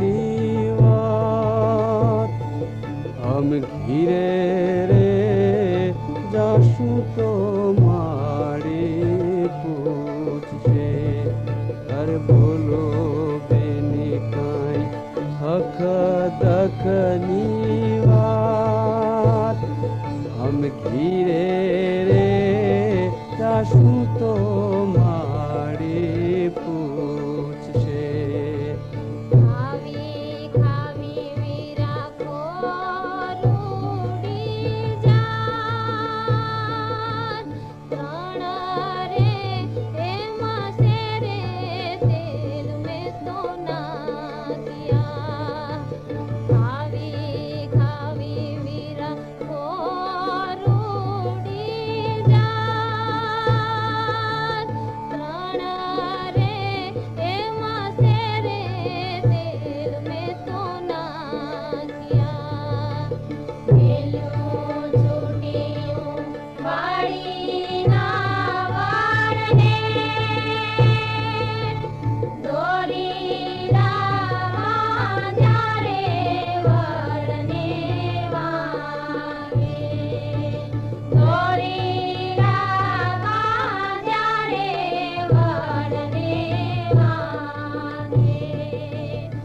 নিয়াত আম ঘিরে রে যাসু তোমারে পুজে আর বলো বেনে কাই হক দক নিয়াত আম ঘিরে রে যাসু তোমার você.